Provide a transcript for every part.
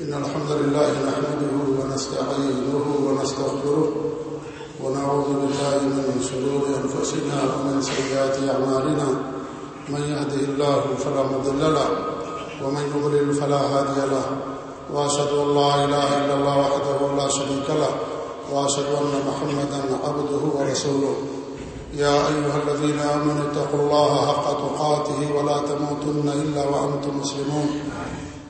إن الحمد لله نحمده ونستعينه ونستغفره ونعوذ بالله من شرور أنفسنا ومن سيئات أعمالنا من يهده الله فلا مضل له ومن يضلل فلا هادي له وأشهد أن لا إله إلا الله وحده لا شريك له وأشهد أن محمدا عبده ورسوله يا أيها الذين آمنوا اتقوا الله حق تقاته ولا تموتن إلا وأنتم مسلمون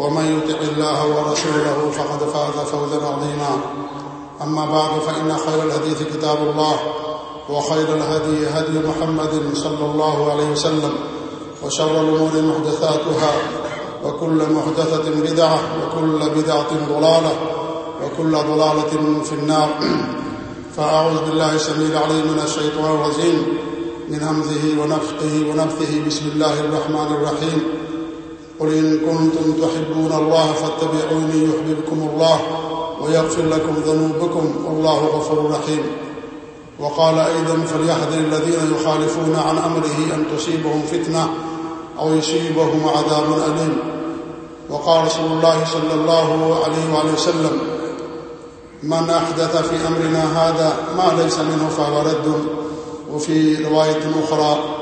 ومن يطع الله ورسوله فقد فاز فوزا عظيما. أما بعد، فإن خير الحديث كتاب الله، وخير الهدي هدي محمد صلى الله عليه وسلم، وشر الأمور محدثاتها، وكل محدثة بدعة، وكل بدعة ضلالة، وكل ضلالة في النار. فأعوذ بالله سميع العليم من الشيطان الرجيم، من همزه ونفقه ونفثه بسم الله الرحمن الرحيم. قل إن كنتم تحبون الله فاتبعوني يحببكم الله ويغفر لكم ذنوبكم والله غفر رحيم. وقال أيضا فليحذر الذين يخالفون عن أمره أن تصيبهم فتنة أو يصيبهم عذاب أليم. وقال رسول الله صلى الله عليه وآله وسلم من أحدث في أمرنا هذا ما ليس منه فهو رد. وفي رواية أخرى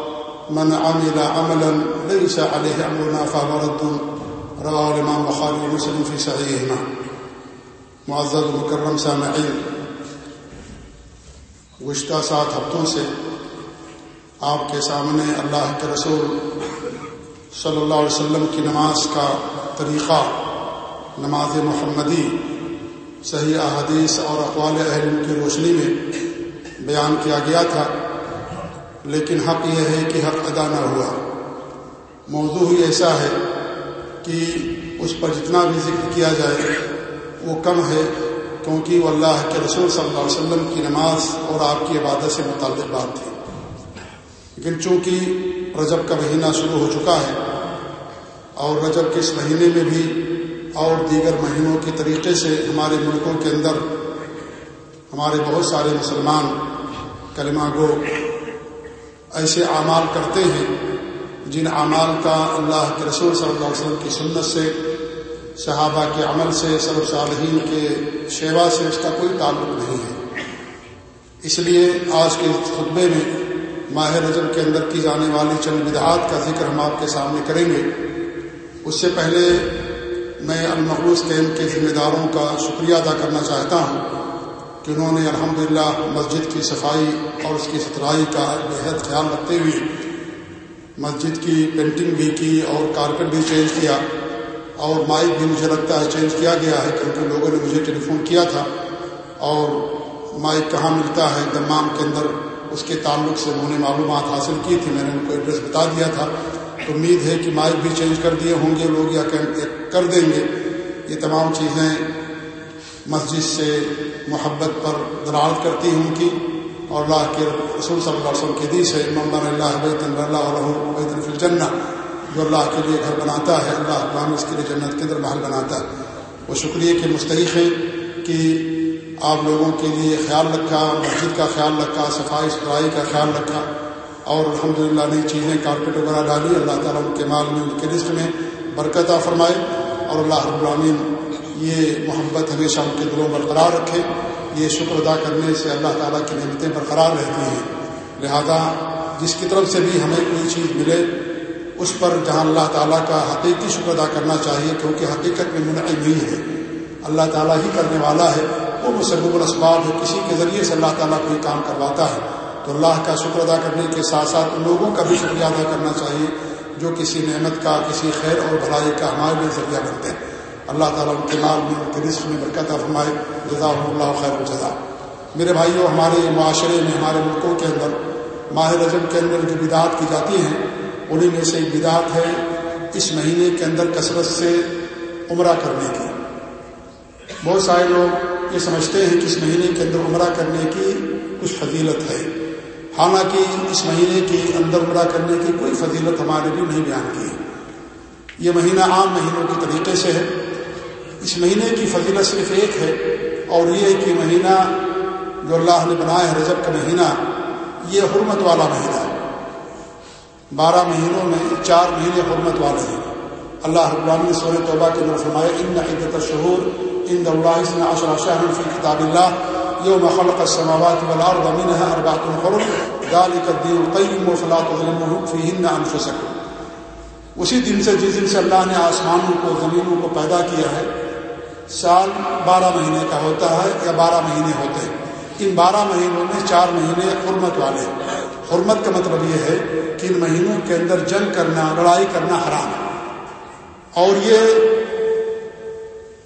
من عمل عملا ليس عليه أمرنا فهو رد. رواه الإمام بخاري ومسلم في صحيحهما. معزز مکرم سامعین گزشتہ سات ہفتوں سے آپ کے سامنے اللہ کے رسول صلی اللہ علیہ وسلم کی نماز کا طریقہ، نماز محمدی، صحیح احادیث اور اقوال اہل کی روشنی میں بیان کیا گیا تھا۔ لیکن حق یہ ہے کہ حق ادا نہ ہوا۔ موضوع ہی ایسا ہے کہ اس پر جتنا بھی ذکر کیا جائے، وہ کم ہے، کیونکہ وہ اللہ کے رسول صلی اللہ علیہ وسلم کی نماز اور آپ کی عبادت سے متعلق بات تھی۔ لیکن چونکہ رجب کا مہینہ شروع ہو چکا ہے اور رجب کے اس مہینے میں بھی اور دیگر مہینوں کے طریقے سے ہمارے ملکوں کے اندر ہمارے بہت سارے مسلمان کلمہ گو ایسے اعمال کرتے ہیں جن اعمال کا اللہ کے رسول صلی اللہ علیہ وسلم کی سنت سے، صحابہ کے عمل سے سب صالحین کے شیوا سے اس کا کوئی تعلق نہیں ہے۔ اس لیے آج کے خطبے میں ماہ رجب کے اندر کی جانے والی چند بدعات کا ذکر ہم آپ کے سامنے کریں گے۔ اس سے پہلے میں المقوص کیمپ کے ذمہ داروں کا شکریہ ادا کرنا چاہتا ہوں۔ کہ انہوں نے الحمدللہ مسجد کی صفائی اور اس کی ستھرائی کا بےحد خیال رکھتے ہوئے مسجد کی پینٹنگ بھی کی اور کارپیٹ بھی چینج کیا اور مائک بھی مجھے لگتا ہے چینج کیا گیا ہے کیونکہ لوگوں نے مجھے ٹیلی فون کیا تھا اور مائک کہاں ملتا ہے، دمام کے اندر اس کے تعلق سے انہوں نے معلومات حاصل کی تھی، میں نے ان کو ایڈریس بتا دیا تھا۔ تو امید ہے کہ مائک بھی چینج کر دیے ہوں گے لوگ یا کر دیں گے۔ یہ تمام چیزیں مسجد سے محبت پر دلال کرتی ہوں کی اور اللہ کے رسول صلی اللہ علیہ وسلم کی حدیث ہے ممبر اللہ بیتن اللہ علیہ بیتن فی الجنہ جو اللہ کے لیے گھر بناتا ہے، اللہ اقبام اس کے لیے جنت کے اندر محل بناتا ہے۔ وہ شکریہ کے مستحق ہے کہ آپ لوگوں کے لیے خیال رکھا، مسجد کا خیال رکھا، صفائی ستھرائی کا خیال رکھا اور الحمد للہ نئی چیزیں، کارپیٹ وغیرہ ڈالی۔ اللہ تعالیٰ ان کے مال میں، ان کے رزق میں برکت فرمائے اور اللہ رب العالمین یہ محبت ہمیشہ ان کے دلوں برقرار رکھے، یہ شکر ادا کرنے سے اللہ تعالیٰ کی نعمتیں برقرار رہتی ہیں۔ لہذا جس کی طرف سے بھی ہمیں کوئی چیز ملے، اس پر جہاں اللہ تعالیٰ کا حقیقی شکر ادا کرنا چاہیے، کیونکہ حقیقت میں منعم نہیں ہے۔ اللہ تعالیٰ ہی کرنے والا ہے، وہ مسبب الاسباب ہے، کسی کے ذریعے سے اللہ تعالیٰ کوئی کام کرواتا ہے۔ تو اللہ کا شکر ادا کرنے کے ساتھ ساتھ ان لوگوں کا بھی شکریہ ادا کرنا چاہیے، جو کسی نعمت کا، کسی خیر اور بھلائی کا ہمارے لیے ذریعہ بنتے ہیں۔ اللہ تعالیٰ ان کے مال میں، ان کے رزق میں برکت فرمائے جزا اللہ خیر الجزا میرے بھائیوں ہمارے معاشرے میں، ہمارے ملکوں کے اندر ماہ رجب کے اندر جو بدعات کی جاتی ہیں انہیں میں سے ایک بدعت ہے اس مہینے کے اندر کثرت سے عمرہ کرنے کی۔ بہت سارے لوگ یہ سمجھتے ہیں کہ اس مہینے کے اندر عمرہ کرنے کی کچھ فضیلت ہے۔ حالانکہ اس مہینے کے اندر عمرہ کرنے کی کوئی فضیلت ہمارے بھی نہیں بیان کی۔ یہ مہینہ عام مہینوں کے طریقے سے ہے۔ اس مہینے کی فضیلت صرف ایک ہے، اور یہ کہ مہینہ جو اللہ نے بنایا ہے، رجب کا مہینہ، یہ حرمت والا مہینہ ہے۔ بارہ مہینوں میں چار مہینے حرمت والے ہیں۔ اللہ رب نے سور توبہ کے اندر فرمایا، ان عدت شہور ان دلّہ عشر شہر فی کتاب اللہ، یوم خلق السماوات والارض منها اربعۃ حرم، ذلك الدين القيم وفلا تظلموا فيهن انفسكم اسی دن سے، جس دن سے اللہ نے آسمانوں کو، زمینوں کو پیدا کیا ہے سال بارہ مہینے کا ہوتا ہے یا بارہ مہینے ہوتے ہیں۔ ان بارہ مہینوں میں چار مہینے حرمت والے حرمت کا مطلب یہ ہے کہ ان مہینوں کے اندر جنگ کرنا، لڑائی کرنا حرام ہے۔ اور یہ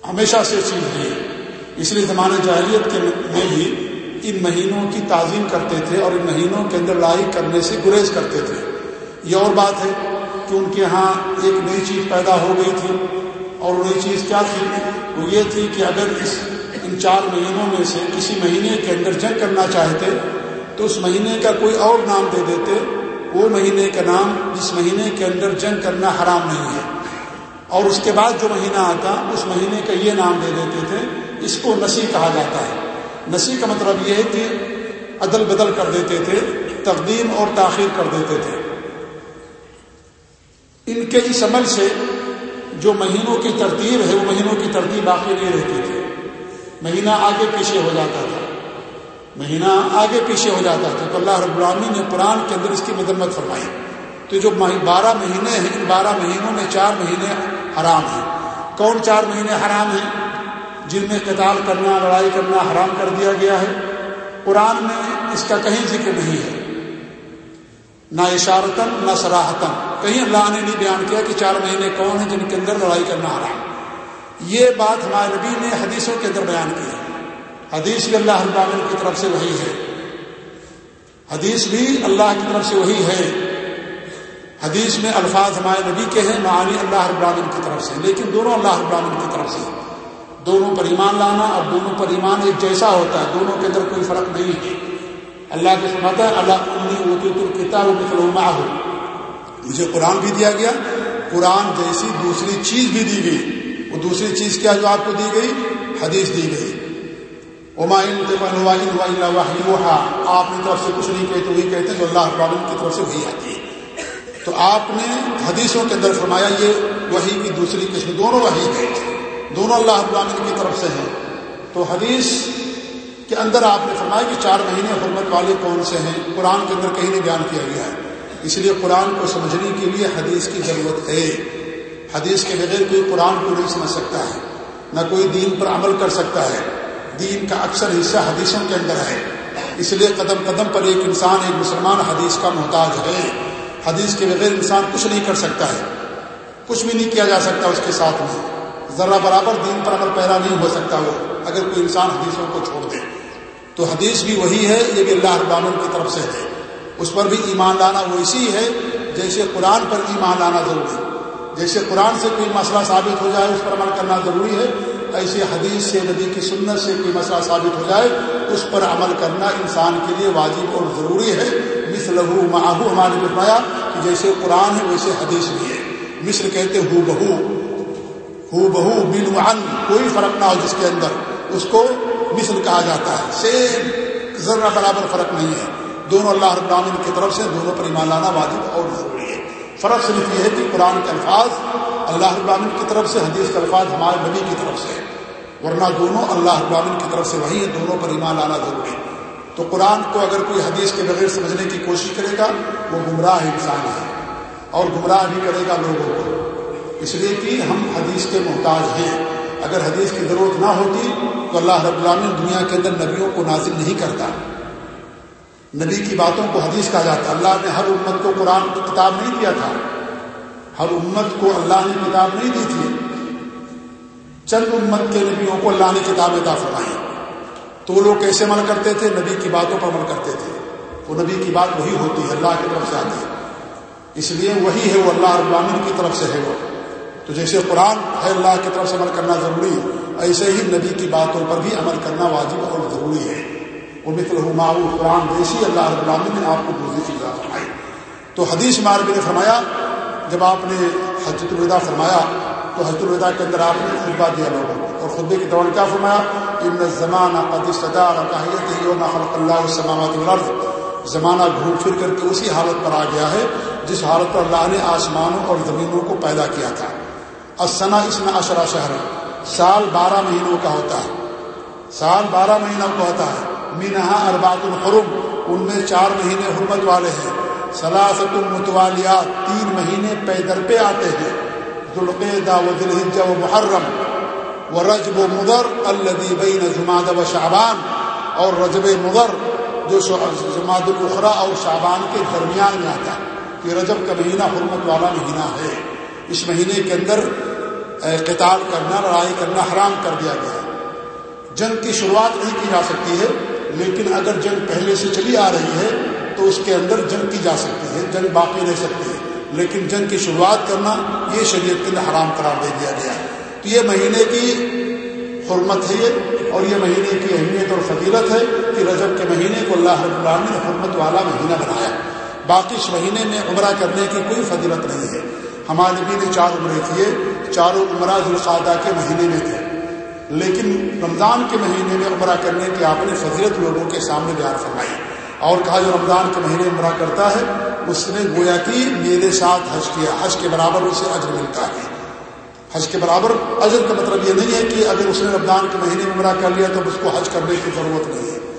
ہمیشہ سے چیز ہے۔ اس لیے زمانہ جاہلیت کے میں بھی ان مہینوں کی تعظیم کرتے تھے اور ان مہینوں کے اندر لڑائی کرنے سے گریز کرتے تھے۔ یہ اور بات ہے کہ ان کے ہاں ایک نئی چیز پیدا ہو گئی تھی اور نئی چیز کیا تھی؟ وہ یہ تھی کہ اگر اس ان چار مہینوں میں سے کسی مہینے کے اندر جنگ کرنا چاہتے، تو اس مہینے کا کوئی اور نام دے دیتے۔ وہ مہینے کا نام جس مہینے کے اندر جنگ کرنا حرام نہیں ہے۔ اور اس کے بعد جو مہینہ آتا، اس مہینے کا یہ نام دے دیتے تھے، اس کو نسی کہا جاتا ہے۔ نسی کا مطلب یہ ہے کہ عدل بدل کر دیتے تھے، تقدیم اور تاخیر کر دیتے تھے۔ ان کے اس عمل سے جو مہینوں کی ترتیب ہے، وہ مہینوں کی ترتیب باقی نہیں رہتی تھی۔ مہینہ آگے پیچھے ہو جاتا تھا۔ مہینہ آگے پیچھے ہو جاتا تھا۔ تو اللہ رب العامی نے قرآن کے اندر اس کی مذمت فرمائی۔ تو جو بارہ مہینے ہیں، ان بارہ مہینوں میں چار مہینے حرام ہیں۔ کون چار مہینے حرام ہیں؟ جن میں قتال کرنا، لڑائی کرنا حرام کر دیا گیا ہے۔ قرآن میں اس کا کہیں ذکر نہیں ہے۔ نہ اشارتن نہ سراہتن کہیں اللہ نے نہیں بیان کیا کہ چار مہینے کون ہیں جن کے اندر لڑائی کرنا حرام یہ بات ہمارے نبی نے حدیثوں کے اندر بیان کی ہے۔ حدیث بھی اللہ العالمین کی طرف سے وہی ہے۔ حدیث بھی اللہ کی طرف سے وہی ہے۔ حدیث میں الفاظ ہمارے نبی کے ہیں، معانی اللہ العالمین کی طرف سے۔ لیکن دونوں اللہ العالمین کی طرف سے۔ دونوں پر ایمان لانا اور دونوں پر ایمان ایک جیسا ہوتا ہے، دونوں کے اندر کوئی فرق نہیں ہے۔ اللہ کے سماتا ہے، اللہ الکتاب ہو مجھے قرآن بھی دیا گیا۔ قرآن جیسی دوسری چیز بھی دی گئی۔ وہ دوسری چیز کیا جو آپ کو دی گئی؟ حدیث دی گئی۔ عمائن آپ نے طرف سے کچھ نہیں کہتے وہی کہتے ہیں جو اللہ ابراہین کی طرف سے وہی آتی ہے۔ تو آپ نے حدیثوں کے اندر فرمایا، یہ وہی کی دوسری قسم، دونوں وہی ہے دونوں اللہ ابراہین کی طرف سے ہیں۔ تو حدیث کے اندر آپ نے فرمایا کہ چار مہینے حرمت والے کون سے ہیں؟ قرآن کے اندر کہیں نہیں بیان کیا گیا ہے۔ اس لیے قرآن کو سمجھنے کے لیے حدیث کی ضرورت ہے۔ حدیث کے بغیر کوئی قرآن کو نہیں سمجھ سکتا ہے، نہ کوئی دین پر عمل کر سکتا ہے۔ دین کا اکثر حصہ حدیثوں کے اندر ہے۔ اس لیے قدم قدم پر ایک انسان، ایک مسلمان حدیث کا محتاج ہے۔ حدیث کے بغیر انسان کچھ نہیں کر سکتا ہے۔ کچھ بھی نہیں کیا جا سکتا اس کے ساتھ میں۔ ذرا برابر دین پر عمل پیرا نہیں ہو سکتا وہ، اگر کوئی انسان حدیثوں کو چھوڑ دے۔ تو حدیث بھی وہی ہے یہ بھی اللہ ابامن کی طرف سے ہے۔ اس پر بھی ایمان لانا وہ اسی ہے جیسے قرآن پر ایمان لانا ضروری ہے۔ جیسے قرآن سے کوئی مسئلہ ثابت ہو جائے، اس پر عمل کرنا ضروری ہے۔ ایسے حدیث سے، نبی کی سنت سے کوئی مسئلہ ثابت ہو جائے، اس پر عمل کرنا انسان کے لیے واجب اور ضروری ہے۔ مصر لہو ماہو ہمارے بتایا کہ جیسے قرآن ہے، ویسے حدیث بھی ہے۔ مصر کہتے ہو بہو۔ ہو بہو بن کوئی فرق نہ ہو جس کے اندر۔ اس کو مصر کہا جاتا ہے۔ سیم ذرا برابر فرق نہیں ہے۔ دونوں اللہ رب العالمین کی طرف سے دونوں پر ایمان لانا واجب اور ضروری ہے۔ فرق صرف یہ ہے کہ قرآن کے الفاظ اللہ ابراہین کی طرف سے، حدیث کے الفاظ ہمارے نبی کی طرف سے ورنہ دونوں اللہ ابراہین کی طرف سے وہی ہیں، دونوں پر ایمان لانا ضروری ہے۔ تو قرآن کو اگر کوئی حدیث کے بغیر سمجھنے کی کوشش کرے گا، وہ گمراہ انسان ہے۔ اور گمراہ بھی کرے گا لوگوں کو۔ اس لیے کہ ہم حدیث کے محتاج ہیں۔ اگر حدیث کی ضرورت نہ ہوتی تو اللہ رب العالمین دنیا کے اندر نبیوں کو نازل نہیں کرتا۔ نبی کی باتوں کو حدیث کہا جاتا۔ اللہ نے ہر امت کو قرآن کی کتاب نہیں دیا تھا۔ ہر امت کو اللہ نے کتاب نہیں دی تھی۔ چند امت کے نبیوں کو اللہ نے کتابیں عطا فرمائی۔ تو وہ لوگ کیسے عمل کرتے تھے؟ نبی کی باتوں پر عمل کرتے تھے۔ وہ نبی کی بات وہی ہوتی ہے، اللہ کی طرف سے آتی ہے۔ اس لیے وہی ہے وہ اللہ ابامن کی طرف سے ہے وہ۔ تو جیسے قرآن ہے اللہ کی طرف سے عمل کرنا ضروری ہے، ایسے ہی نبی کی باتوں پر بھی عمل کرنا واجب اور ضروری ہے۔ وہ مطلب قرآن جیسی اللہ رب العالمین نے آپ کو دوسری چیز فرمائی۔ تو حدیث ماربی نے فرمایا، جب آپ نے حجت الوداع فرمایا، تو حجت الوداع کے اندر آپ نے خطبہ دیا لوگوں کو۔ اور خطبے کے دوران کیا فرمایا؟ ان زمانہ خلق اللہ السلامات الارض زمانہ گھوم پھر کر کے اسی حالت پر آ گیا ہے، جس حالت پر اللہ نے آسمانوں اور زمینوں کو پیدا کیا تھا۔ اسنا اس میں اشرا شہر سال بارہ مہینوں کا ہوتا ہے۔ سال بارہ مہینوں کا ہوتا ہے۔ مینہا اربات الحرم ان میں چار مہینے حرمت والے ہیں۔ سلاست المتوالیات تین مہینے پیدر پہ آتے ہیں۔ ذوالقیدہ و دلحجہ و محرم۔ و رجب و مغر الدی بین جماعت و شعبان۔ اور رجب مغر جو جماعت الخرا اور شعبان کے درمیان میں آتا ہے۔ کہ رجب کا مہینہ حرمت والا مہینہ ہے۔ اس مہینے کے اندر قتال کرنا، لڑائی کرنا حرام کر دیا گیا ہے۔ جنگ کی شروعات نہیں کی جا سکتی ہے، لیکن اگر جنگ پہلے سے چلی آ رہی ہے، تو اس کے اندر جنگ کی جا سکتی ہے، جنگ باقی رہ سکتی ہے۔ لیکن جنگ کی شروعات کرنا، یہ شریعت کے اندر حرام قرار دے دیا گیا ہے۔ تو یہ مہینے کی حرمت ہے یہ، اور یہ مہینے کی اہمیت اور فضیلت ہے کہ رجب کے مہینے کو اللہ رب العالمین نے حرمت والا مہینہ بنایا۔ باقی اس مہینے میں عمرہ کرنے کی کوئی فضیلت نہیں ہے۔ ہمارے نبی نے چار عمرے کیے۔ چاروں عمرہ ذوالقادہ کے مہینے میں تھے۔ لیکن رمضان کے مہینے میں عمرہ کرنے کی آپ نے فضیلت لوگوں کے سامنے بیان فرمائی۔ اور کہا جو رمضان کے مہینے عمرہ کرتا ہے، اس نے گویا کہ میرے ساتھ حج کیا۔ حج کے برابر اسے اجر ملتا ہے۔ حج کے برابر اجر کا مطلب یہ نہیں ہے کہ اگر اس نے رمضان کے مہینے میں عمرہ کر لیا تو اس کو حج کرنے کی ضرورت نہیں ہے۔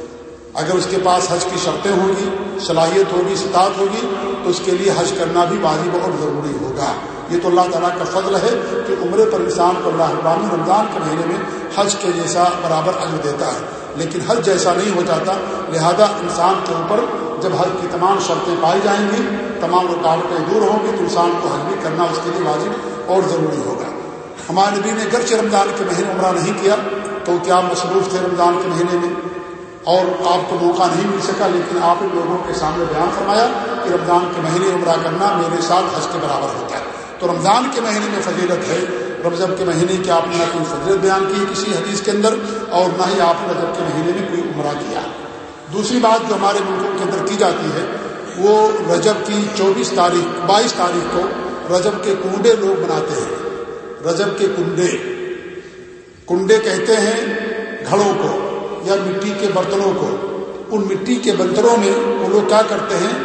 اگر اس کے پاس حج کی شرطیں ہوں گی صلاحیت ہوگی استاد ہوگی، تو اس کے لیے حج کرنا بھی واجب اور ضروری ہوگا۔ یہ تو اللہ تعالیٰ کا فضل ہے کہ عمرے پر انسان کو اللہ ابرامی رمضان کے مہینے میں حج کے جیسا برابر عزم دیتا ہے۔ لیکن حج جیسا نہیں ہو جاتا، لہذا انسان کے اوپر جب حج کی تمام شرطیں پائی جائیں گی، تمام رکاوٹیں دور ہوں گی، تو انسان کو حج بھی کرنا اس کے لیے واجب اور ضروری ہوگا۔ ہمارے نبی نے گرچہ رمضان کے مہینے عمرہ نہیں کیا، تو کیا مصروف تھے رمضان کے مہینے میں؟ اور آپ کو موقع نہیں مل سکا، لیکن آپ ان لوگوں کے سامنے بیان فرمایا کہ رمضان کے مہینے عمرہ کرنا میرے ساتھ حج کے برابر ہوتا ہے۔ تو رمضان کے مہینے میں فضیلت ہے۔ رمضان کے مہینے کی آپ نے نہ کوئی فضیلت بیان کی کسی حدیث کے اندر اور نہ ہی آپ نے رجب کے مہینے میں کوئی عمرہ کیا۔ دوسری بات جو ہمارے ملکوں کے اندر کی جاتی ہے، وہ رجب کی چوبیس تاریخ، بائیس تاریخ کو رجب کے کنڈے لوگ بناتے ہیں۔ رجب کے کنڈے۔ کنڈے کہتے ہیں گھڑوں کو۔ یا مٹی کے برتنوں کو۔ ان مٹی کے برتنوں میں وہ لوگ کیا کرتے ہیں؟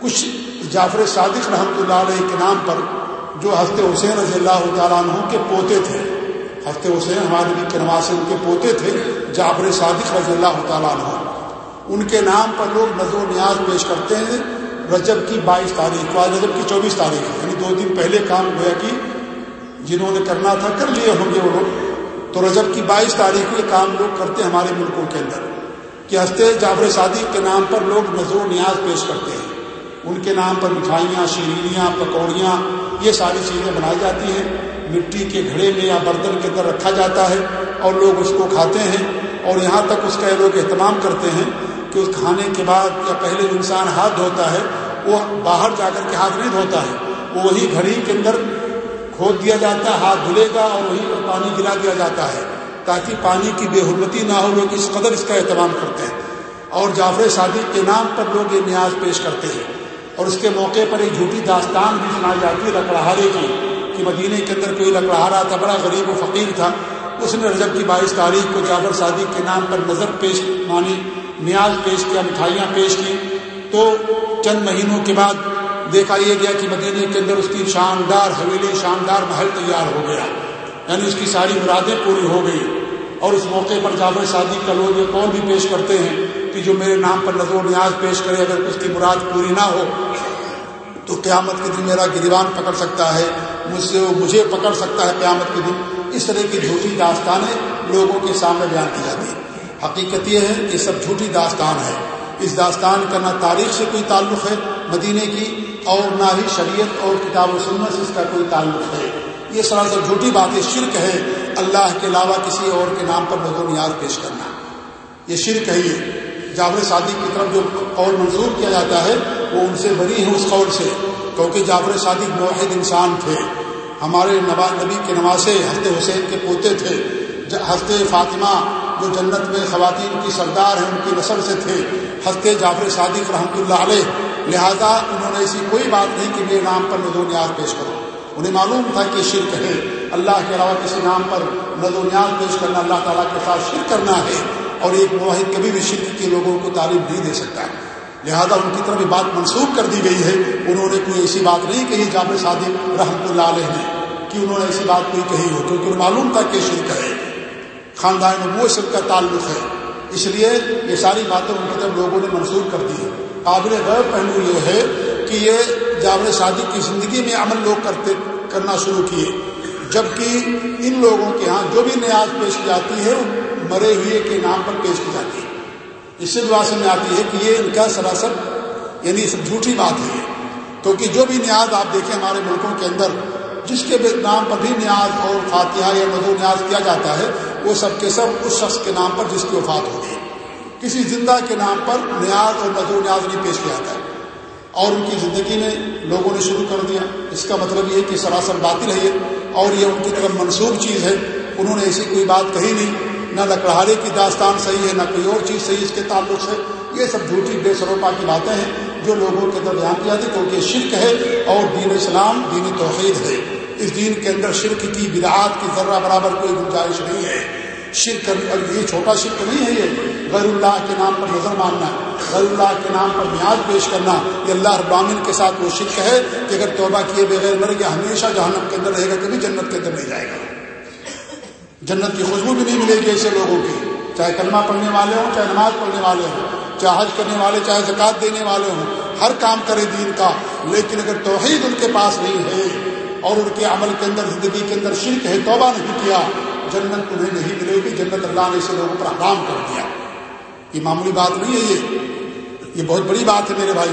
کچھ جعفر صادق رحمۃ اللہ علیہ کے نام پر جو حضرت حسین رضی اللہ تعالیٰ عنہ کے پوتے تھے، حضرت حسین ہمارے نبی کے سے ان کے پوتے تھے، جعفر صادق رضی اللہ تعالیٰ عنہ۔ ان کے نام پر لوگ نظر و نیاز پیش کرتے ہیں، رجب کی بائیس تاریخ کو رجب کی چوبیس تاریخ یعنی دو دن پہلے کام ہوا کہ جنہوں نے کرنا تھا، کر لیے ہوں گے وہ لوگ۔ تو رجب کی بائیس تاریخ کو یہ کام لوگ کرتے ہیں ہمارے ملکوں کے اندر، کہ ہنستے جعفر صادق کے نام پر لوگ نظر و نیاز پیش کرتے ہیں۔ ان کے نام پر مٹھائیاں، شیرینیاں، پکوڑیاں، یہ ساری چیزیں بنائی جاتی ہیں۔ مٹی کے گھڑے میں یا برتن کے اندر رکھا جاتا ہے اور لوگ اس کو کھاتے ہیں۔ اور یہاں تک اس کا لوگ اہتمام کرتے ہیں کہ اس کھانے کے بعد یا پہلے جو انسان ہاتھ دھوتا ہے، وہ باہر جا کر کے ہاتھ نہیں دھوتا ہے، وہ وہی گھڑی کے اندر کھود دیا جاتا ہے، ہاتھ دھلے گا اور وہیں پر پانی گرا دیا جاتا ہے تاکہ پانی کی بے حرمتی نہ ہو، لوگ اس قدر اس کا اہتمام کرتے ہیں۔ اور جعفر صادق کے نام پر لوگ یہ نیاز پیش کرتے ہیں۔ اور اس کے موقع پر ایک جھوٹی داستان بھی سنائی جاتی ہے لکڑہارے کی، کہ مدینے کے اندر کوئی لکڑہارا تھا، بڑا غریب و فقیر تھا۔ اس نے رجب کی بائیس تاریخ کو جعفر صادق کے نام پر نظر پیش مانی نیاز پیش کیا، مٹھائیاں پیش کی۔ تو چند مہینوں کے بعد دیکھا یہ گیا کہ مدینے کے اندر اس کی شاندار حویلی، شاندار محل تیار ہو گیا۔ یعنی اس کی ساری مرادیں پوری ہو گئی۔ اور اس موقع پر جعفر شادی کا لوگ یہ قول بھی پیش کرتے ہیں کہ جو میرے نام پر نظر و نیاز پیش کرے، اگر اس کی مراد پوری نہ ہو، تو قیامت کے دن میرا گریبان پکڑ سکتا ہے، مجھ سے وہ مجھے پکڑ سکتا ہے قیامت کے دن۔ اس طرح کی جھوٹی داستانیں لوگوں کے سامنے بیان کی جاتی ہیں۔ حقیقت یہ ہے کہ سب جھوٹی داستان ہے اس داستان کا نہ تاریخ سے کوئی تعلق ہے، مدینے کی اور نہ ہی شریعت اور کتاب و سنت سے اس کا کوئی تعلق ہے۔ یہ سراسر جھوٹی بات ہے شرک ہے اللہ کے علاوہ کسی اور کے نام پر نظر و نیاز پیش کرنا۔ یہ شرک ہے یہ۔ جابر صادق کی طرف جو قول منظور کیا جاتا ہے، وہ ان سے بری ہے اس قول سے۔ کیونکہ جابر صادق موحد انسان تھے۔ ہمارے نبی کے نواسے حضرت حسین کے پوتے تھے۔ حضرت فاطمہ جو جنت میں خواتین کی سردار ہیں، ان کی نسل سے تھے۔ حضرت جعفر صادق رحمۃ اللہ علیہ۔ لہذا انہوں نے ایسی کوئی بات نہیں کہ میرے نام پر نظو نیاز پیش کرو۔ انہیں معلوم تھا کہ شرک ہے۔ اللہ کے علاوہ کسی نام پر نظو نیاز پیش کرنا اللہ تعالیٰ کے ساتھ شرک کرنا ہے اور ایک معاہد کبھی بھی شرک کے لوگوں کو تعلیم نہیں دے سکتا۔ لہذا ان کی طرف یہ بات منسوخ کر دی گئی ہے۔ انہوں نے کوئی ایسی بات نہیں کہی جعفر صادق رحمۃ اللہ علیہ نے، کہ انہوں نے ایسی بات کوئی کہی ہو، کیونکہ معلوم تھا کہ شرک ہے۔ خاندان نبو سب کا تعلق ہے۔ اس لیے یہ ساری باتیں ان کی طرف لوگوں نے منسوخ کر دی ہے قابل غیر پہلو یہ ہے کہ یہ جاور شادی کی زندگی میں عمل لوگ کرتے کرنا شروع کیے۔ جبکہ ان لوگوں کے ہاں جو بھی نیاز پیش کی جاتی ہے مرے ہوئے کے نام پر پیش کی جاتی ہے۔ اس سے دعا میں آتی ہے کہ یہ ان کا سراسر یعنی سب جھوٹی بات ہے۔ کیونکہ جو بھی نیاز آپ دیکھیں ہمارے ملکوں کے اندر، جس کے نام پر بھی نیاز اور فاتحہ یا مزو نیاز کیا جاتا ہے وہ سب کے سب اس شخص کے نام پر جس کی وفات ہوگی کسی زندہ کے نام پر نیاز اور مزو نیاز نہیں پیش کیا جاتا۔ ہے اور ان کی زندگی میں لوگوں نے شروع کر دیا۔ اس کا مطلب یہ کہ سراسر باطل ہے یہ۔ اور یہ ان کی طرف منسوخ چیز ہے۔ انہوں نے ایسی کوئی بات کہی نہیں۔ نہ لکڑہارے کی داستان صحیح ہے، نہ کوئی اور چیز صحیح اس کے تعلق سے۔ یہ سب جھوٹی بے سروپا کی باتیں ہیں جو لوگوں کے بیان کی جاتی کیونکہ شرک ہے اور دین اسلام دین توحید ہے۔ اس دین کے اندر شرک کی بدعات کی ذرہ برابر کوئی گنجائش نہیں ہے۔ شرک یہ چھوٹا شرک نہیں ہے یہ۔ غیر اللہ کے نام پر نظر ماننا، غیر اللہ کے نام پر نیاز پیش کرنا، یہ اللہ ابامن کے ساتھ وہ شرک ہے کہ اگر توبہ کیے بغیر مر گیا، ہمیشہ جہنم کے اندر رہے گا کبھی جنت کے اندر نہیں جائے گا۔ جنت کی خوشبو بھی نہیں ملے گی ایسے لوگوں کی۔ چاہے کلمہ پڑھنے والے ہوں، چاہے نماز پڑھنے والے ہوں، چاہے حج کرنے والے، چاہے زکات دینے والے ہوں، ہر کام کرے دین کا، لیکن اگر توحید ان کے پاس نہیں ہے اور ان کے عمل کے اندر، زندگی کے اندر شرک ہے، توبہ نہیں کیا، جنت انہیں نہیں ملے گی، جنت اللہ نے اسے لوگوں پر حرام کر دیا۔ یہ معمولی بات نہیں ہے یہ۔ یہ بہت بڑی بات ہے میرے بھائی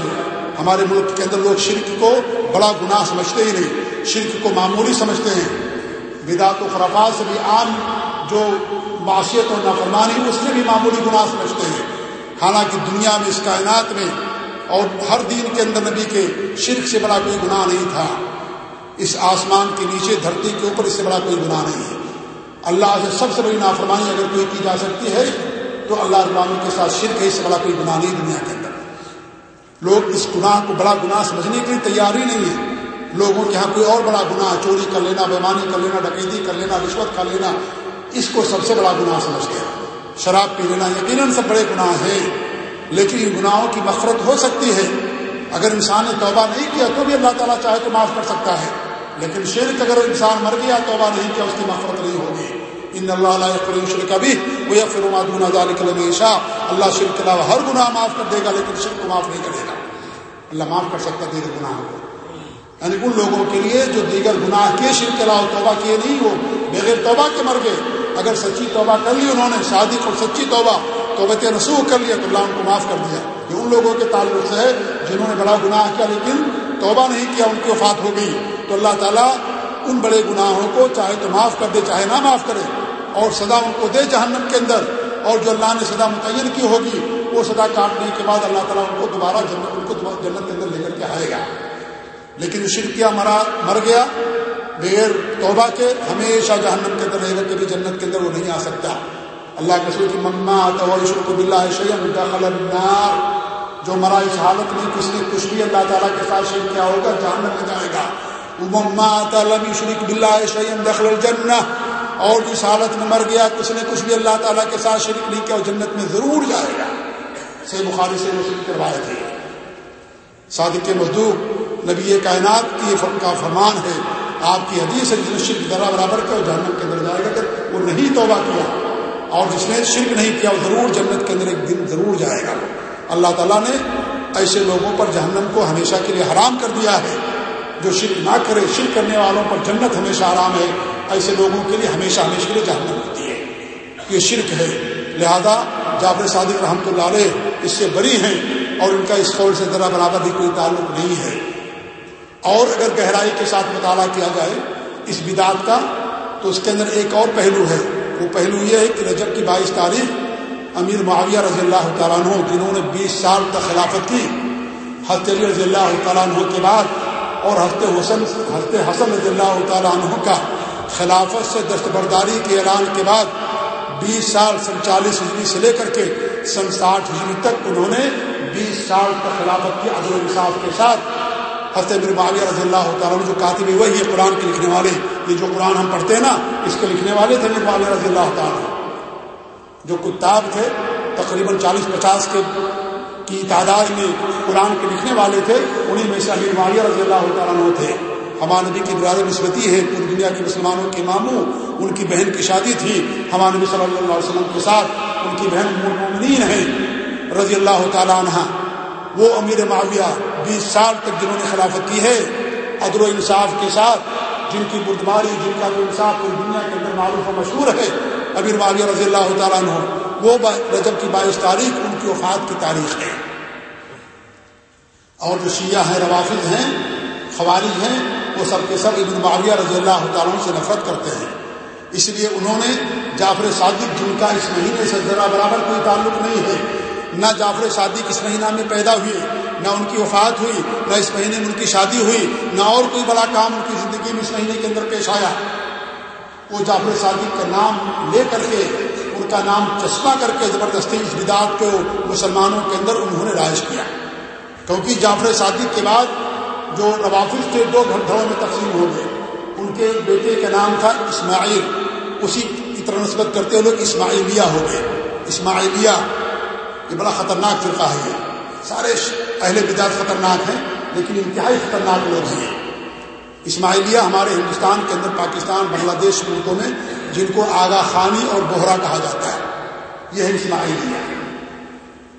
ہمارے ملک کے اندر لوگ شرک کو بڑا گناہ سمجھتے ہی نہیں، شرک کو معمولی سمجھتے ہیں۔ بدعت و خرافات سے بھی عام جو معاشیت اور نافرمانی، اس میں بھی معمولی گناہ سمجھتے ہیں۔ حالانکہ دنیا میں، اس کائنات میں اور ہر دین کے اندر نبی کے شرک سے بڑا کوئی گناہ نہیں تھا۔ اس آسمان کے نیچے دھرتی کے اوپر اس سے بڑا کوئی گناہ نہیں ہے۔ اللہ سے سب سے بڑی نافرمانی اگر کوئی کی جا سکتی ہے، تو اللہ ابام کے ساتھ شرک ہے، اس سے بڑا کوئی گناہ نہیں دنیا کے اندر۔ لوگ اس گناہ کو بڑا گناہ سمجھنے کی تیار ہی نہیں ہے لوگوں کے یہاں کوئی اور بڑا گناہ، چوری کر لینا بیمانی کر لینا، ڈکیتی کر لینا، رشوت کھا لینا، اس کو سب سے بڑا گناہ سمجھتے ہیں۔ شراب پی لینا یقیناً سب بڑے گناہ ہیں، لیکن ان گناہوں کی مفرت ہو سکتی ہے۔ اگر انسان نے توبہ نہیں کیا، تو بھی اللہ تعالیٰ چاہے تو معاف کر سکتا ہے۔ لیکن شرک اگر انسان مر گیا، توبہ نہیں کیا، اس کی مفرت نہیں ہوگی۔ ان اللہ علیہ شرک ابھی وہ یا پھر شاہ اللہ شرک کے علاوہ ہر گناہ معاف کر دے گا، لیکن شرک کو معاف نہیں کرے گا۔ اللہ معاف کر سکتا دیگر گناہ کو۔ یعنی ان لوگوں کے لیے جو دیگر گناہ کے شرک کے علاوہ توبہ کیے نہیں، وہ بغیر توبہ کے مر گئے۔ اگر سچی توبہ کر لی انہوں نے شادی اور سچی توبہ توبت نسوخ کر لیا، تو اللہ ان کو معاف کر دیا۔ یہ ان لوگوں کے تعلق سے ہے جنہوں نے بڑا گناہ کیا، لیکن توبہ نہیں کیا، ان کی وفات ہو گئی۔ تو اللہ تعالیٰ ان بڑے گناہوں کو چاہے تو معاف کر دے، چاہے نہ معاف کرے۔ اور سدا ان کو دے جہنم کے اندر۔ اور جو اللہ نے سدا متعین کی ہوگی، وہ سدا کاٹنے کے بعد اللہ تعالیٰ ان کو دوبارہ جنت، ان کو جنت کے اندر لے کر کے آئے گا۔ لیکن شرکیہ مرا، مر گیا۔ بغیر توبہ کے ہمیشہ جہنم کے اندر رہے گا کبھی جنت کے اندر وہ نہیں آ سکتا۔ اللہ کے سور کی مما تو النار۔ جو مرا اس حالت میں، کس نے کچھ بھی اللہ تعالیٰ کے ساتھ شرک کیا ہوگا، جہنم میں جائے گا۔ شریک بلّہ شعیم دخل الجنہ اور جس حالت میں مر گیا کچھ نے کچھ بھی اللہ تعالیٰ کے ساتھ شریک نہیں کیا، وہ جنت میں ضرور جائے گا۔ سے بخاری سے مسلم کروائے تھے صادق مزدور، نبی کائنات کی کا فرمان ہے۔ آپ کی حدیث ہے، جس نے شرک ذرا برابر کیا جہنم کے اندر جائے گا۔ کہ وہ نہیں توبہ کیا، اور جس نے شرک نہیں کیا، وہ ضرور جنت کے اندر ایک دن ضرور جائے گا۔ اللہ تعالیٰ نے ایسے لوگوں پر جہنم کو ہمیشہ کے لیے حرام کر دیا ہے، جو شرک نہ کرے، شرک کرنے والوں پر جنت ہمیشہ آرام ہے، ایسے لوگوں کے لیے ہمیشہ ہمیشہ کے لیے جہنم ہوتی ہے۔ یہ شرک ہے۔ لہذا جابر صادق رحمۃ اللہ علیہ اس سے بری ہیں اور ان کا اس قول سے ذرا برابر بھی کوئی تعلق نہیں ہے۔ اور اگر گہرائی کے ساتھ مطالعہ کیا جائے اس بدعت کا، تو اس کے اندر ایک اور پہلو ہے۔ وہ پہلو یہ ہے کہ رجب کی بائیس تاریخ امیر معاویہ رضی اللہ تعالیٰ عنہ، جنہوں نے بیس سال تک خلافت کی، حضرت علی رضی اللہ تعالیٰ عنہ کے بعد، اور حضرت حسن حضرت حسن رضی اللہ تعالیٰ عنہ کا خلافت سے دستبرداری کے اعلان کے بعد، بیس سال سن چالیس ہجری سے لے کر کے سن ساٹھ ہجری تک انہوں نے بیس سال تک خلافت کی عدل انصاف کے ساتھ۔ حضرت معاویہ رضی اللہ تعالیٰ عنہ جو کاتب وہی ہے، قرآن کے لکھنے والے۔ یہ جو قرآن ہم پڑھتے ہیں نا، اس کے لکھنے والے تھے امیر معاویہ رضی اللہ تعالیٰ جو کتاب تھے، تقریباً چالیس پچاس کے کی تعداد میں قرآن کے لکھنے والے تھے انہیں میں سے امیر معاویہ رضی اللہ تعالیٰ تھے۔ ہمارے نبی کی برادر نسبتی ہے، پوری دنیا کے مسلمانوں کے ماموں، ان کی بہن کی شادی تھی۔ ہمارے نبی صلی اللہ علیہ وسلم کے ساتھ ان کی بہن مومنین ہیں، رضی اللہ تعالیٰ عنہ۔ وہ امیر معاویہ بیس سال تک جنہوں نے خلافت کی ہے، عدل و انصاف کے ساتھ، جن کی بردباری، جن کا انصاف پوری دنیا کے اندر معروف و مشہور ہے امیر معاویہ رضی اللہ تعالیٰ عنہ، وہ رجب کی بائیس تاریخ، ان کی وفات کی تاریخ ہے۔ اور جو شیعہ ہیں، روافظ ہیں، خوارج ہیں، وہ سب کے سب ابن معاویہ رضی اللہ تعالیٰ سے نفرت کرتے ہیں۔ اس لیے انہوں نے جعفر صادق، جن کا اس مہینے سے ذرا برابر کوئی تعلق نہیں ہے، نہ جعفر صادق اس مہینہ میں پیدا ہوئے، نہ ان کی وفات ہوئی، نہ اس مہینے میں ان کی شادی ہوئی، نہ اور کوئی بڑا کام ان کی زندگی میں اس مہینے کے اندر پیش آیا۔ وہ جعفر صادق کا نام لے کر کے ان کا نام چشمہ کر کے زبردستی اس بدعت کو مسلمانوں کے اندر انہوں نے رائج کیا۔ کیونکہ جعفر صادق کے بعد جو روافظ تھے، دو گھنٹوں میں تقسیم ہو گئے ان کے بیٹے کا نام تھا اسماعیل۔ اسی کی طرح نسبت کرتے ہوئے لوگ اسماعیلیہ ہو گئے۔ اسماعیلیہ یہ بڑا خطرناک فرقہ ہے۔ یہ سارے اہل بداعت خطرناک ہیں، لیکن انتہائی خطرناک لوگ ہیں۔ اسماعیلیہ ہمارے ہندوستان کے اندر پاکستان، بنگلہ دیش ملکوں میں، جن کو آگا خانی اور بوہرا کہا جاتا ہے، یہ ہے اسماعیلیہ۔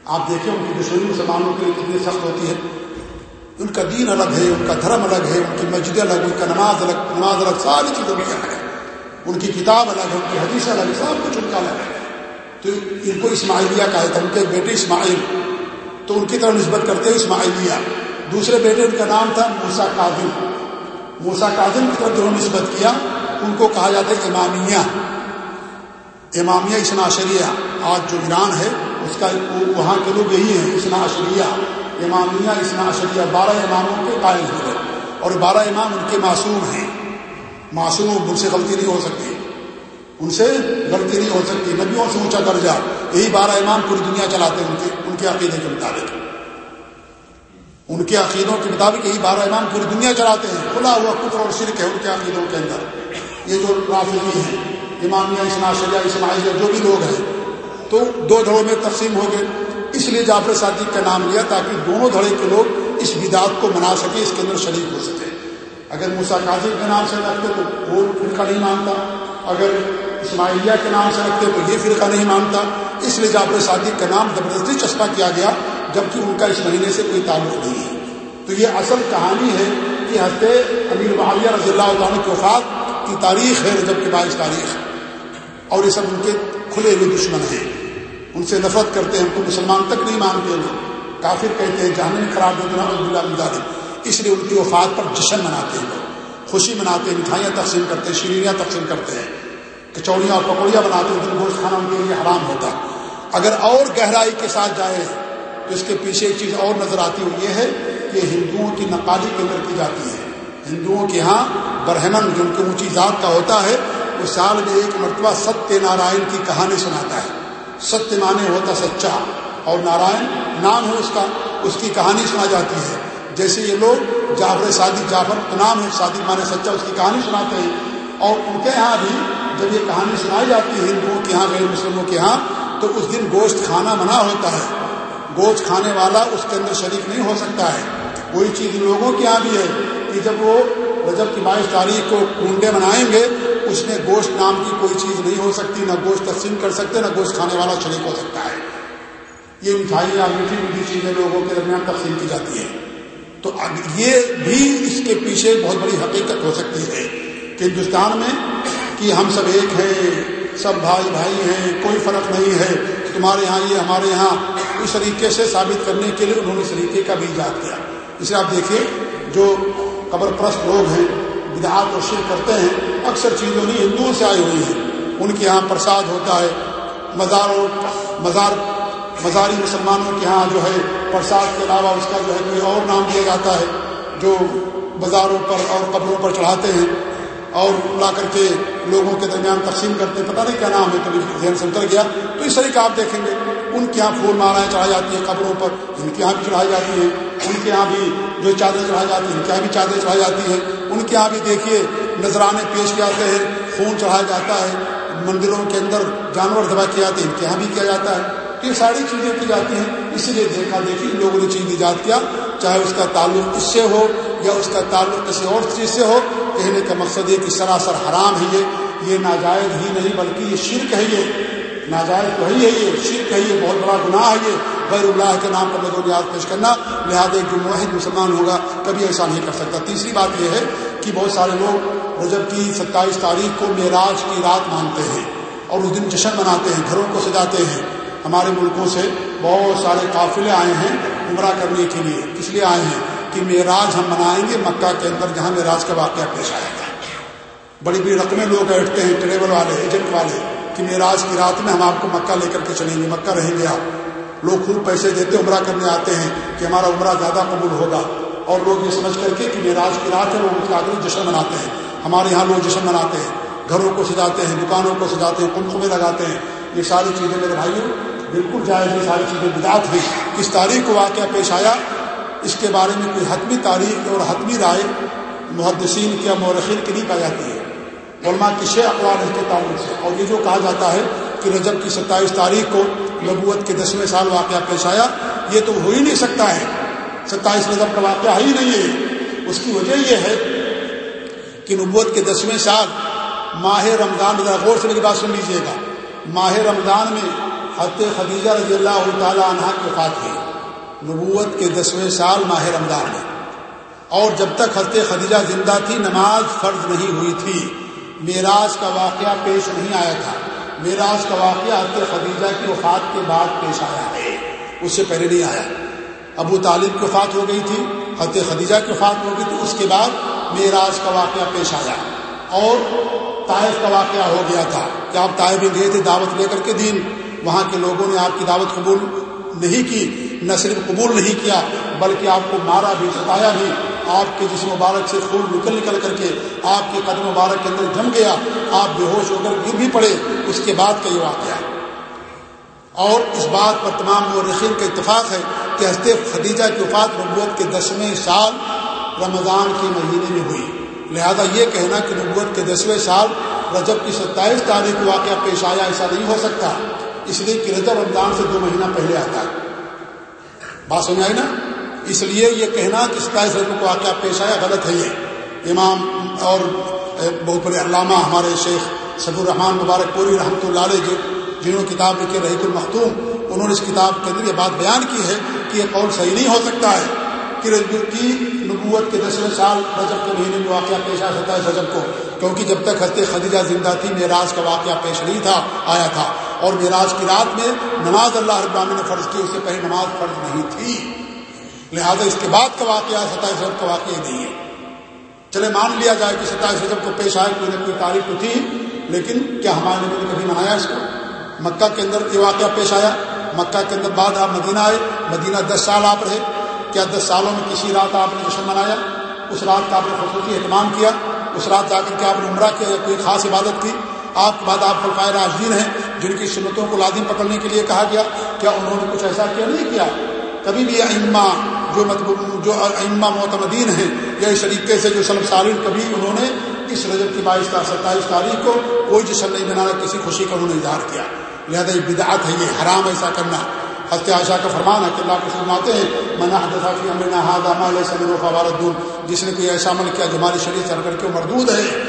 آپ دیکھیں ان کی دشمنی مسلمانوں کے لیے کتنی سخت ہوتی ہے۔ ان کا دین الگ ہے، ان کا دھرم الگ ہے، ان کی مسجد الگ، ان کا نماز الگ نماز الگ، ساری چیزوں کی الگ ہے ان کی کتاب الگ ہے، ان کی حدیث الگ ہے، سب کچھ ان کا الگ ہے۔ تو ان کو اسماعیلیہ کہا تھا ان کے بیٹے اسماعیل۔ تو ان کی طرف نسبت کرتے ہیں اسماعیلیہ۔ دوسرے بیٹے، ان کا نام تھا موسا کاظم موسا کاظم کی طرف جو نسبت کیا، ان کو کہا جاتا ہے امامیہ۔ امامیہ اسنا اشریہ آج جو ایران ہے، اس کا وہاں کے لوگ یہی ہیں اسنا امامیہ اسنا بارہ اماموں کے قائل ہو گئے اور بارہ امام ان کے معصوم ہیں۔ معصوم ان سے غلطی نہیں ہو سکتی۔ ان سے غلطی نہیں ہو سکتی، نبیوں سے اونچا درجہ۔ یہی بارہ امام پوری دنیا چلاتے ہیں ان کے ان کے عقیدے کے مطابق۔ ان کے عقیدوں کے مطابق یہی بارہ امام پوری دنیا چلاتے ہیں۔ کھلا ہوا کفر اور شرک ہے ان کے عقیدوں کے اندر۔ یہ جو رافضی ہیں امامیہ اسنا شریعہ جو بھی لوگ ہیں، تو دو دھڑوں میں تقسیم ہو گئے اس لیے جعفر صادق کا نام لیا تاکہ دونوں دھڑے کے لوگ اس بدعت کو منا سکے اس کے اندر شریک ہو سکے اگر موسا کاظم کے نام سے رکھتے تو وہ فرقہ نہیں مانتا۔ اگر اسماعیلیہ کے نام سے رکھتے تو یہ فرقہ نہیں مانتا۔ اس لیے جعفر صادق کا نام زبردستی چسپا کیا گیا۔ جبکہ ان کا اس مہینے سے کوئی تعلق نہیں ہے۔ تو یہ اصل کہانی ہے کہ حضرت امیر معاویہ رضی اللہ عنہ کی وفات کی تاریخ ہے رجب کی بائیس تاریخ۔ اور یہ سب ان کے کھلے ہوئے دشمن ہیں۔ ان سے نفرت کرتے ہیں، ان کو مسلمان تک نہیں مانتے ہیں۔ کافر کہتے ہیں جہاں خراب دیتے ہیں اس لیے ان کی وفات پر جشن مناتے ہیں۔ لوگ خوشی مناتے ہیں، مٹھائیاں تقسیم کرتے ہیں، شیرینیاں تقسیم کرتے ہیں۔ کچوڑیاں اور پکوڑیاں بناتے ہیں دن گوشت کھانا ان کے لیے حرام ہوتا۔ اگر اور گہرائی کے ساتھ جائے اس کے پیچھے ایک چیز اور نظر آتی ہوئی یہ ہے کہ ہندوؤں کی نقالی کے اندر کی جاتی ہے۔ ہندوؤں کے ہاں برہمن جو ان کی اونچی ذات کا ہوتا ہے، وہ سال میں ایک مرتبہ ستیہ نارائن کی کہانی سناتا ہے۔ ستیہ مانے ہوتا سچا اور نارائن نام ہے اس کا، اس کی کہانی سنا جاتی ہے۔ جیسے یہ لوگ جعفر صادق، جعفر نام ہے، صادق مانے سچا، اس کی کہانی سناتے ہیں۔ اور ان کے یہاں بھی جب یہ کہانی سنائی جاتی ہے ہندوؤں کے یہاں غیر مسلموں کے یہاں تو اس دن گوشت کھانا منع ہوتا ہے۔ گوشت کھانے والا اس کے اندر شریک نہیں ہو سکتا ہے۔ وہی چیز لوگوں کے یہاں بھی ہے کہ جب وہ رجب کی بائیس تاریخ کو کنڈے منائیں گے، اس میں گوشت نام کی کوئی چیز نہیں ہو سکتی، نہ گوشت تقسیم کر سکتے، نہ گوشت کھانے والا شریک ہو سکتا ہے۔ یہ مٹھائیاں میٹھی میٹھی چیزیں لوگوں کے درمیان تقسیم کی جاتی ہے تو یہ بھی اس کے پیچھے بہت بڑی حقیقت ہو سکتی ہے۔ کہ ہندوستان میں کہ ہم سب ایک ہیں، سب بھائی بھائی ہیں، کوئی فرق نہیں ہے۔ تمہارے یہاں یہ، ہمارے یہاں اس طریقے سے ثابت کرنے کے لیے انہوں نے اس طریقے کا بھی ایجاد کیا۔ اسے آپ دیکھیے جو قبر پرست لوگ ہیں، بدعات اور شرک کرتے ہیں، اکثر چیزوں نہیں ہندوؤں سے آئی ہوئی ہیں۔ ان کے یہاں پرساد ہوتا ہے مزار مزار، مزاری مسلمانوں کے ہاں جو ہے، پرساد کے علاوہ اس کا جو ہے کوئی اور نام دیا جاتا ہے، جو بازاروں پر اور قبروں پر چڑھاتے ہیں۔ اور لا کر کے لوگوں کے درمیان تقسیم کرتے ہیں۔ پتہ نہیں کیا نام ہے، کبھی ذہن سے اتر گیا۔ تو اس طریقے آپ دیکھیں گے۔ ان کے یہاں پھول مالائیں چڑھائی جاتی ہیں قبروں پر، ان کے یہاں بھی چڑھائی جاتی ہیں۔ ان کے یہاں بھی جو چادریں چڑھائی جاتی ہیں، ان کے یہاں بھی چادریں چڑھائی جاتی ہیں۔ ان کے یہاں بھی دیکھیے نذرانے پیش کیے جاتے ہیں، خون چڑھایا جاتا ہے، مندروں کے اندر جانور دبا کیے جاتے ہیں، ان کے یہاں بھی کیا جاتا ہے۔ تو یہ ساری چیزیں کی جاتی ہیں۔ اسی لیے دیکھا، دیکھی لوگوں نے چیز ایجاد کیا، چاہے اس کا تعلق اس سے ہو یا اس کا تعلق کسی اور چیز سے ہو، کہنے کا مقصد یہ کہ سراسر حرام ہے یہ یہ ناجائز ہی نہیں بلکہ یہ شرک ہے یہ۔ ناجائز تو ہے یہ شرک ہے، یہ بہت بڑا گناہ ہے، یہ غیر اللہ کے نام پر لوگوں یاد پیش کرنا۔ لہٰذا ایک جو معاہد مسلمان ہوگا کبھی ایسا نہیں کر سکتا۔ تیسری بات یہ ہے کہ بہت سارے لوگ رجب کی ستائیس تاریخ کو معراج کی رات مانتے ہیں اور اس دن جشن مناتے ہیں، گھروں کو سجاتے ہیں۔ ہمارے ملکوں سے بہت سارے قافلے آئے ہیں عمرہ کرنے کے لیے۔ اس لیے آئے ہیں کہ معراج ہم منائیں گے مکہ کے اندر جہاں معراج کا واقعہ پیش آئے گا بڑی بڑی رقمیں لوگ بیٹھتے ہیں، ٹریول والے، ایجنٹ والے۔ کہ معراج کی رات میں ہم آپ کو مکہ لے کر کے چلیں گے۔ مکہ رہیں گے آپ۔ لوگ خوب پیسے دیتے عمرہ کرنے آتے ہیں کہ ہمارا عمرہ زیادہ قبول ہوگا۔ اور لوگ یہ سمجھ کر کے کہ معراج کی رات ہے، لوگ اس جشن مناتے ہیں۔ ہمارے یہاں لوگ جشن مناتے ہیں۔ گھروں کو سجاتے ہیں، دکانوں کو سجاتے ہیں کنخوں میں لگاتے ہیں۔ یہ ساری چیزیں میرے بھائیوں بالکل جائز یہ ساری چیزیں بدعت ہوئی کس تاریخ کو واقعہ پیش آیا، اس کے بارے میں کوئی حتمی تاریخ اور حتمی رائے محدثین کیا مورخین کی نہیں پائی جاتی ہے۔ علماء کی شہ اقوال اس کے تعلق سے اور یہ جو کہا جاتا ہے کہ رجب کی ستائیس تاریخ کو نبوت کے دسویں سال واقعہ پیش آیا، یہ تو ہو ہی نہیں سکتا ہے۔ ستائیس رجب کا واقعہ ہی نہیں ہے۔ اس کی وجہ یہ ہے کہ نبوت کے دسویں سال ماہ رمضان غور سے میری بات سن لیجیے گا۔ ماہ رمضان میں حضرت خدیجہ رضی اللہ تعالیٰ عنہ کی وفات ہوئی۔ نبوت کے دسویں سال ماہ رمضان میں۔ اور جب تک حضرت خدیجہ زندہ تھی، نماز فرض نہیں ہوئی تھی۔ معراج کا واقعہ پیش نہیں آیا تھا۔ معراج کا واقعہ حضرت خدیجہ کی وفات کے بعد پیش آیا۔ ہے اس سے پہلے نہیں آیا۔ ابو طالب کی وفات ہو گئی تھی، حضرت خدیجہ کی وفات ہو گئی تھی اس کے بعد معراج کا واقعہ پیش آیا۔ اور طائف کا واقعہ ہو گیا تھا۔ کہ آپ طائف میں گئے تھے دعوت لے کر کے دین؟ وہاں کے لوگوں نے آپ کی دعوت قبول نہیں کی، نہ صرف قبول نہیں کیا، بلکہ آپ کو مارا بھی، ستایا بھی۔ آپ کے جسم مبارک سے خون نکل نکل کر کے آپ کے قدم مبارک کے اندر جم گیا، آپ بے ہوش ہو کر گر بھی پڑے، اس کے بعد کا یہ واقعہ ہے۔ اور اس بات پر تمام مورخین کا اتفاق ہے کہ حضرت خدیجہ کی وفات نبوت کے دسویں سال رمضان کے مہینے میں ہوئی۔ لہذا یہ کہنا کہ نبوت کے دسویں سال رجب کی ستائیس تاریخ کو واقعہ پیش آیا، ایسا نہیں ہو سکتا۔ اس لیے کہ رجب رمضان سے دو مہینہ پہلے آتا ہے۔ بات سمجھ آئی نا؟ اس لیے یہ کہنا کہ ستائیس رجب کو واقعہ پیش آیا، غلط ہے یہ۔ امام اور بہت بڑے علامہ ہمارے شیخ صد الرحمان مبارک پوری رحمۃ اللہ علیہ، جو جنہوں کتاب لکھے رحیق المختوم، انہوں نے اس کتاب کے اندر یہ بات بیان کی ہے کہ یہ قول صحیح نہیں ہو سکتا ہے کہ رجب کی نبوت کے دسویں سال رجب کے مہینے میں واقعہ پیش آ سکتا ہے رجب کو، کیونکہ جب تک حضرت خدیجہ زندہ تھی، معراج کا واقعہ پیش نہیں تھا، آیا تھا۔ اور معراج کی رات میں نماز اللہ ابامہ نے فرض کی، اس سے پہلے نماز فرض نہیں تھی۔ لہذا اس کے بعد کا واقعہ ستائیس رجب کا واقعہ نہیں ہے۔ چلے، مان لیا جائے کہ ستائیس رجب کو پیش آئے، کوئی نہ کوئی تاریخ تو تھی، لیکن کیا ہمارے نبی نے کبھی منایا اس کو؟ مکہ کے اندر یہ واقعہ پیش آیا۔ مکہ کے اندر بعد آپ مدینہ آئے، مدینہ دس سال آپ رہے۔ کیا دس سالوں میں کسی رات آپ نے جشن منایا؟ اس رات کا آپ نے خصوصی اہتمام کیا۔ اس رات جا کر کے آپ نے عمرہ کیا یا کوئی خاص عبادت کی؟ آپ کے بعد آپ فلفائے راجدین ہیں، جن کی سنتوں کو لازم پکڑنے کے لیے کہا گیا۔ کیا انہوں نے کچھ ایسا کیا نہیں کیا؟ کبھی بھی اما جو مطلب جو اما معتمدین ہیں یا اس طریقے سے جو سلم سالین کبھی انہوں نے اس رجب کی بائیس ستائیس تاریخ کو کوئی جشن نہیں بنانا کسی خوشی کا انہوں نے اظہار کیا۔ لہٰذا یہ بدعت ہے، یہ حرام ایسا کرنا۔ حضرت عائشہ کا فرمان ہے کہ اللہ کے فرماتے ہیں منا حدافی امرینا ہاد عمل سمن و فوارت جس نے کوئی ایسا عمل کیا جو ہماری شریف چل کر کے وہ مردود ہے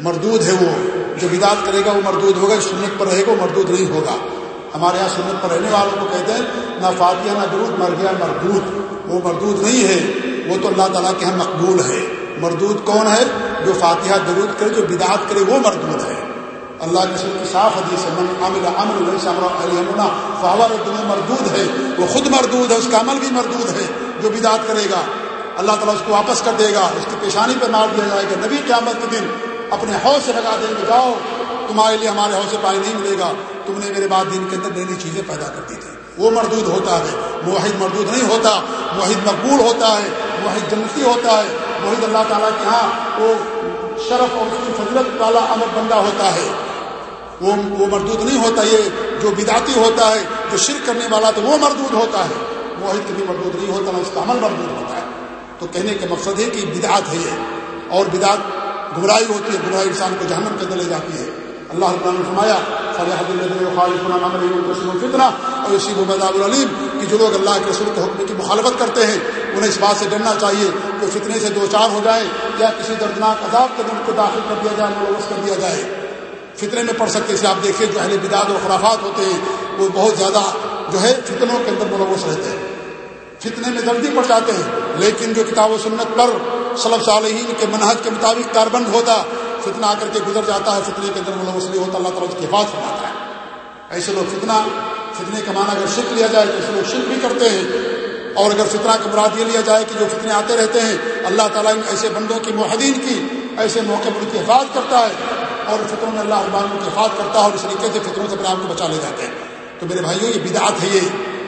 مردود ہے وہ۔ جو بدعت کرے گا وہ مردود ہوگا سنت پر رہے گا وہ مردود نہیں ہوگا۔ ہمارے یہاں سنت پر رہنے والوں کو کہتے ہیں، نہ فاتحہ، نہ درود مر گیا مردود۔ وہ مردود نہیں ہے، وہ تو اللہ تعالیٰ کے یہاں مقبول ہے۔ مردود کون ہے؟ جو فاتحہ، درود کرے، جو بدعت کرے، وہ مردود ہے۔ اللہ کے کی صاف حدیث ہے عامل عمل فاور دنیا مردود ہے، وہ خود مردود ہے، اس کا عمل بھی مردود ہے، جو بدعت کرے گا، اللہ تعالیٰ اس کو واپس کر دے گا، اس کی پیشانی پہ مار دیا جائے گا۔ نبی قیامت کے دن اپنے حوض سے لگا دیں گے، جاؤ، تمہارے لیے ہمارے حوض سے پانی نہیں ملے گا۔ تم نے میرے بعد دن کے اندر نئی نئی چیزیں پیدا کر دی تھی وہ مردود ہوتا ہے۔ معاہد مردود نہیں ہوتا۔ معاہد مقبول ہوتا ہے۔ معاہد جنتی ہوتا ہے۔ وہی اللہ تعالیٰ کے ہاں وہ شرف اور فضلت والا امر بندہ ہوتا ہے۔ وہ وہ مردود نہیں ہوتا یہ جو بداتی ہوتا ہے، جو شرک کرنے والا تو وہ مردود ہوتا ہے۔ موحد کبھی مردود نہیں ہوتا، نہ اس کا عمل مردود ہوتا ہے۔ تو کہنے کا مقصد ہے کہ بدعت ہے یہ۔ اور بدعت گمراہی ہوتی ہے، گمراہی انسان کو جہنم کے اندر لے جاتی ہے۔ اللہ نے فرمایا فتنا اور اسی مباد العلیم کہ جو لوگ اللہ کے رسول کے حکم کی مخالفت کرتے ہیں، انہیں اس بات سے ڈرنا چاہیے کہ فتنے سے دو چار ہو جائے یا کسی دردناک عذاب کے دن کو داخل کر دیا جائے ملوث کر دیا جائے۔ فتنے میں پڑھ سکتے اسے آپ دیکھیے جو اہل بداد اور خرافات ہوتے ہیں، وہ بہت زیادہ جو ہے فتنوں کے اندر ملوث رہتے ہیں۔ فتنے میں جلدی پڑ جاتے ہیں، لیکن جو کتاب و سنت پر صلب صالحین کے منہج کے مطابق کاربند ہوتا فتنہ آ کر کے گزر جاتا ہے، فتنے کے اندر ملوث نہیں ہوتا اللہ تعالیٰ کی حفاظت فرماتا ہے۔ ایسے لوگ فتنہ، فتنے کا معنی اگر شرک لیا جائے تو ایسے لوگ شرک بھی کرتے ہیں۔ اور اگر فتنہ کا مراد یہ لیا جائے کہ جو فتنے آتے رہتے ہیں، اللہ تعالیٰ ان ایسے بندوں کی معاہدین کی، ایسے موقع پر ان کی حفاظت کرتا ہے۔ اور فطروں میں اللہ اربان کی حفاظت کرتا ہے اور اس طریقے سے فطروں سے اپنے آپ کو بچا لے جاتے ہیں۔ تو میرے بھائیوں یہ بدعت ہے یہ۔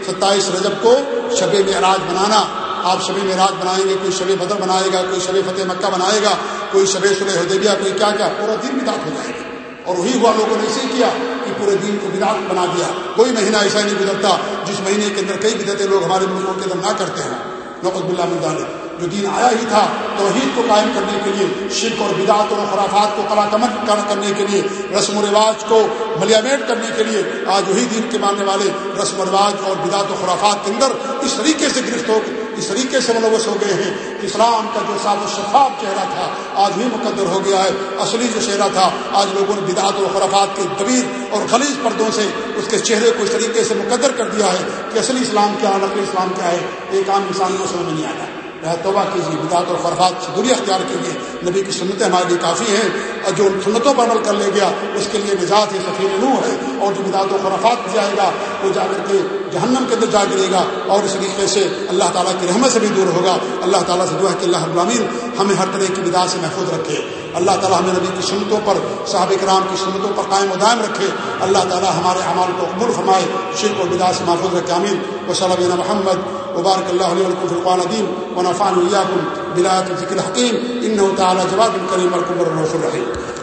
ستائیس رجب کو شب معراج بنانا آپ شب معراج بنائیں گے، کوئی شب بدر بنائے گا، کوئی شب فتح مکہ بنائے گا، کوئی شب سلح حدیبیہ، کوئی کیا کیا، پورا دن بدعت ہو جائے گا۔ اور وہی ہوا، لوگوں نے اسی کیا کہ پورے دن کو بدعت بنا دیا۔ کوئی مہینہ ایسا نہیں گزرتا جس مہینے کے اندر کئی بدعتیں لوگ ہمارے ملکوں کے اندر نہ کرتے ہیں نقد اللہ مدان جو دین آیا ہی تھا، توحید کو قائم کرنے کے لیے، شرک اور بدعت اور خرافات کو کلا کمن کرنے کے لیے، رسم و رواج کو ملیامیٹ کرنے کے لیے، آج وہی دین کے ماننے والے رسم و رواج اور بدعت و خرافات کے اندر اس طریقے سے گرفت ہو اس طریقے سے ملوث ہو گئے ہیں کہ اسلام کا جو صاف و شفاف چہرہ تھا، آج بھی مقدر ہو گیا ہے۔ اصلی جو چہرہ تھا، آج لوگوں نے بدعت و خرافات کے طویل اور خلیج پردوں سے اس کے چہرے کو اس طریقے سے مقدر کر دیا ہے کہ اصلی اسلام کیا، نقل اسلام کیا ہے، ایک عام انسان کو سمجھ نہیں آتا۔ توبہ کیجیے، بدعت اور خرفات سے دوری اختیار کیجیے۔ نبی کی سنتیں ہمارے لیے کافی ہیں۔ اور جو سنتوں پر عمل کر لے گیا، اس کے لیے مزاج ہے سفیر نو ہے۔ اور جو بدعت و خرفات جائے گا، وہ جا کر کے جہنم کے اندر جا گرے گا۔ اور اس طریقے سے اللہ تعالیٰ کی رحمت سے بھی دور ہوگا۔ اللہ تعالیٰ سے دعا ہے کہ اللہ ابرامین ہمیں ہر طرح کی بدعت سے محفوظ رکھے۔ اللہ تعالیٰ ہمیں نبی کی سنتوں پر، صحابہ کرام کی سنتوں پر قائم و دائم رکھے۔ اللہ تعالیٰ ہمارے اعمال کو قبول فرمائے، شرک و بدعت سے محفوظ رکھے امین و صلی محمد، وبارک اللہ علیہ ولكم في القرآن العظيم ونفعني وإياكم بلاۃ الذكر الحكيم ان تعالى جواد كريم الكبر الرحیم۔